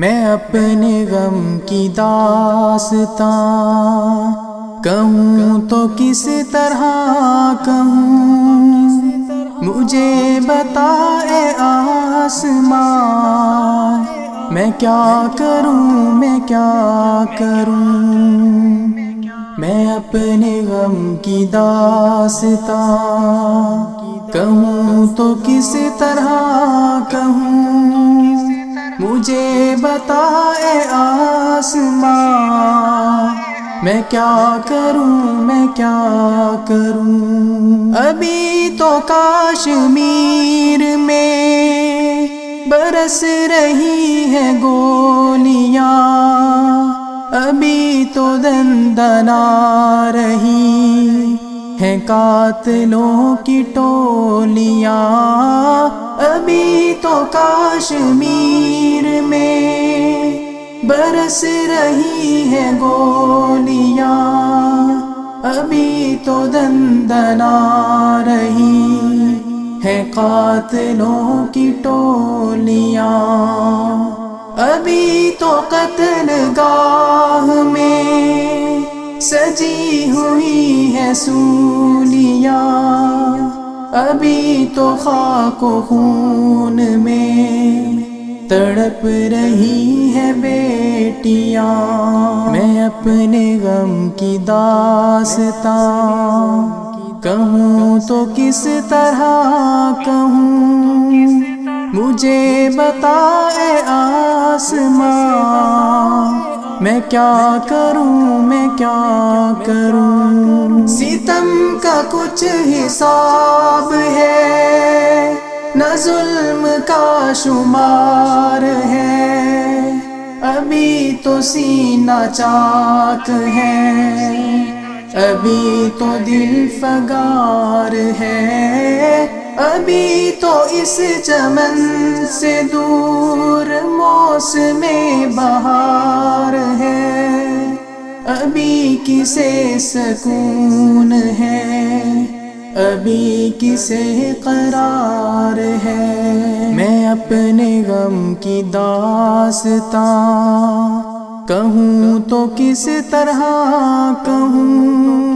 میں اپنے غم کی داستان کہوں تو کس طرح کہوں؟ مجھے بتا اے آسمان میں کیا کروں؟ میں کیا کروں؟ میں اپنے غم کی داستان کہوں تو کس طرح کہوں؟ مجھے بتا اے آسمان، میں کیا کروں، میں کیا کروں؟ ابھی تو کاشمیر میں برس رہی ہے گولیاں، ابھی تو دندنا رہی ہے قاتلوں کی ٹولیاں۔ ابھی تو کاشمیر میں برس رہی ہے گولیاں۔ ابھی تو دندنا رہی ہے قاتلوں کی ٹولیاں۔ ابھی تو قتل گاہ میں سجی ہوئی ہے ابھی تو خاک و خون میں تڑپ رہی ہے بیٹیاں۔ میں اپنے غم کی داستان کہوں تو کس طرح کہوں؟ مجھے بتا اے آسمان میں کیا کروں، میں کیا کروں؟ ستم کا کچھ حساب ہے، نہ ظلم کا شمار ہے۔ ابھی تو سینہ چاک ہے، ابھی تو دل فگار ہے۔ ابھی تو اس چمن سے دور موسم بہار ہے۔ ابھی کسے سکون ہے۔ ابھی کسے قرار ہے۔ میں اپنے غم کی داستان کہوں تو کس طرح کہوں؟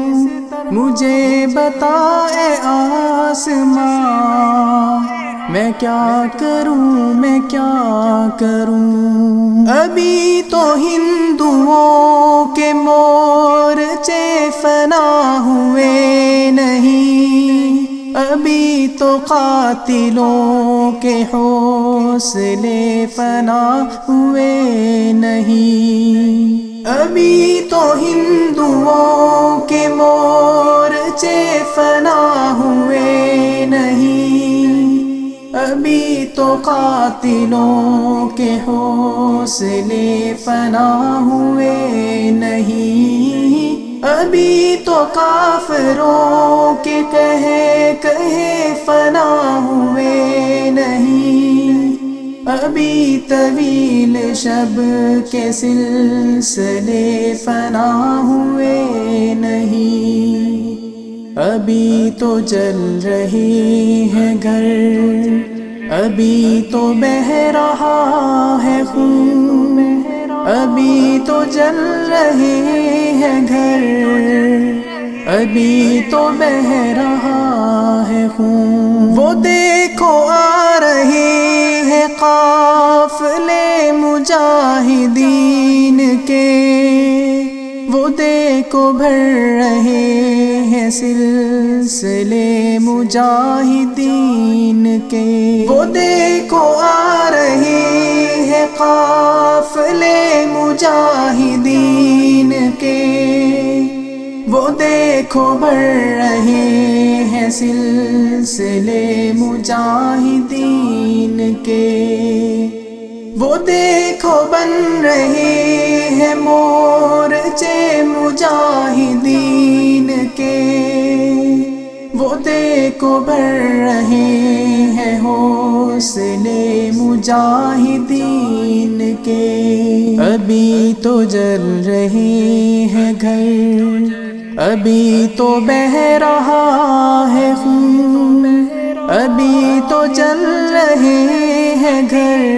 مجھے بتا اے آسمان، میں کیا کروں، میں کیا کروں؟ ابھی تو ہندوؤں کے مورچے فنا ہوئے نہیں۔ ابھی تو قاتلوں کے حوصلے فنا ہوئے نہیں۔ ابھی تو ہندوؤں قاتلوں کے حوصلے فنا ہوئے نہیں۔ ابھی تو کافروں کے کہے کہے فنا ہوئے نہیں۔ ابھی طویل شب کے سلسلے فنا ہوئے نہیں۔ ابھی تو جل رہی ہے گھر۔ ابھی تو بہ رہا ہے خون، ابھی تو جل رہے ہیں گھر۔ ابھی تو بہ رہا ہے خون۔ وہ دیکھو آ رہے ہیں قافلے مجاہدین کے۔ وہ دیکھو بھر رہے ہیں سلسلے مجاہدین کے۔ وہ دیکھو آ رہے ہیں قافلے مجاہدین کے۔ وہ دیکھو بڑھ رہے ہیں سلسلے مجاہدین کے۔ وہ دیکھو بن رہے ہیں مورچے مجاہدین کے۔ دیکھو بڑھ رہے ہیں حوصلے مجاہدین کے۔ ابھی تو جل رہے ہیں گھر۔ ابھی تو بہ رہا ہے خون۔ ابھی تو جل رہے ہیں گھر۔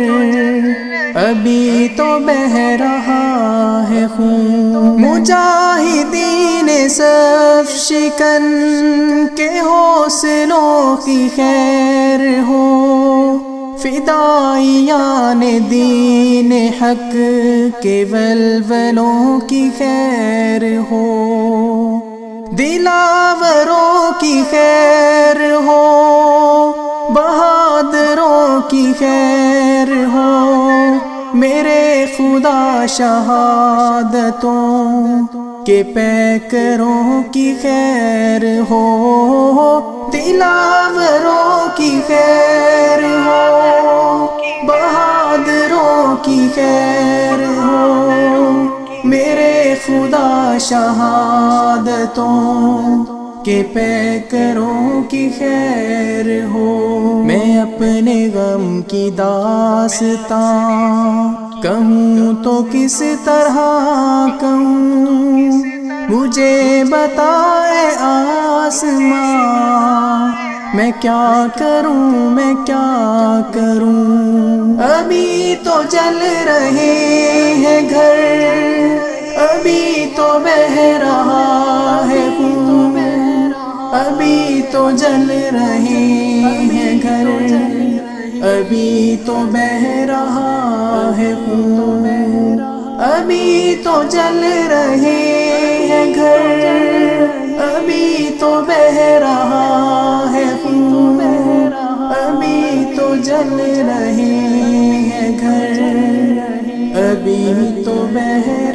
ابھی تو بہ رہا ہے خون۔ مجاہدین سب شکن کے حوصلوں کی خیر ہو۔ فدائیان دین حق کے ولولوں کی خیر ہو۔ دلاوروں کی خیر ہو۔ بہادروں کی خیر ہو۔ میرے خدا شہادتوں کے پیکروں کی خیر ہو، دلاوروں کی خیر ہو، بہادروں کی خیر ہو۔ میرے خدا شہادتوں کے پیکروں کی خیر ہو۔ میں اپنے غم کی داستان کہوں تو کس طرح کہوں؟ مجھے بتائے آسمان، میں کیا کروں، میں کیا کروں؟ ابھی تو جل رہے ہیں گھر، ابھی تو بہ رہا ہے خون، ابھی تو جل رہے ہیں گھر، ابھی تو بہ رہا ہے خون۔ ابھی تو جل رہے گھر۔ ابھی تو بہ رہا ہے ابھی تو جل رہے ہیں گھر۔ ابھی تو بہ رہا